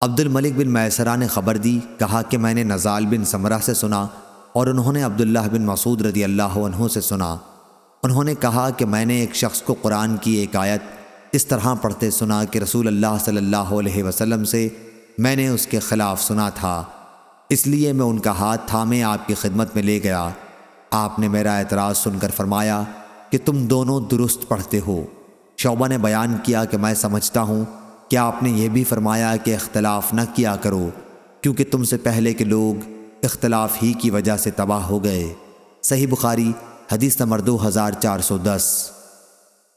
عبد الملک بن میسرہ نے خبر دی، کہا کہ میں نے نزال بن سمرہ سے سنا اور انہوں نے عبداللہ بن مسعود رضی اللہ عنہ سے سنا۔ انہوں نے کہا کہ میں نے ایک شخص کو قرآن کی ایک آیت اس طرح پڑھتے سنا کہ رسول اللہ صلی اللہ علیہ وسلم سے میں نے اس کے خلاف سنا تھا۔ اس لیے میں ان کا ہاتھ تھامے آپ کی خدمت میں لے گیا۔ آپ نے میرا اعتراض سن کر فرمایا کہ تم دونوں درست پڑھتے ہو۔ شعبہ نے بیان کیا کہ میں سمجھتا ہوں کیا آپ نے یہ بھی فرمایا کہ اختلاف نہ کیا کرو؟ کیونکہ تم سے پہلے کے لوگ اختلاف ہی کی وجہ سے تباہ ہو گئے۔ صحیح بخاری، حدیث نمبر دو ہزار چار سو دس۔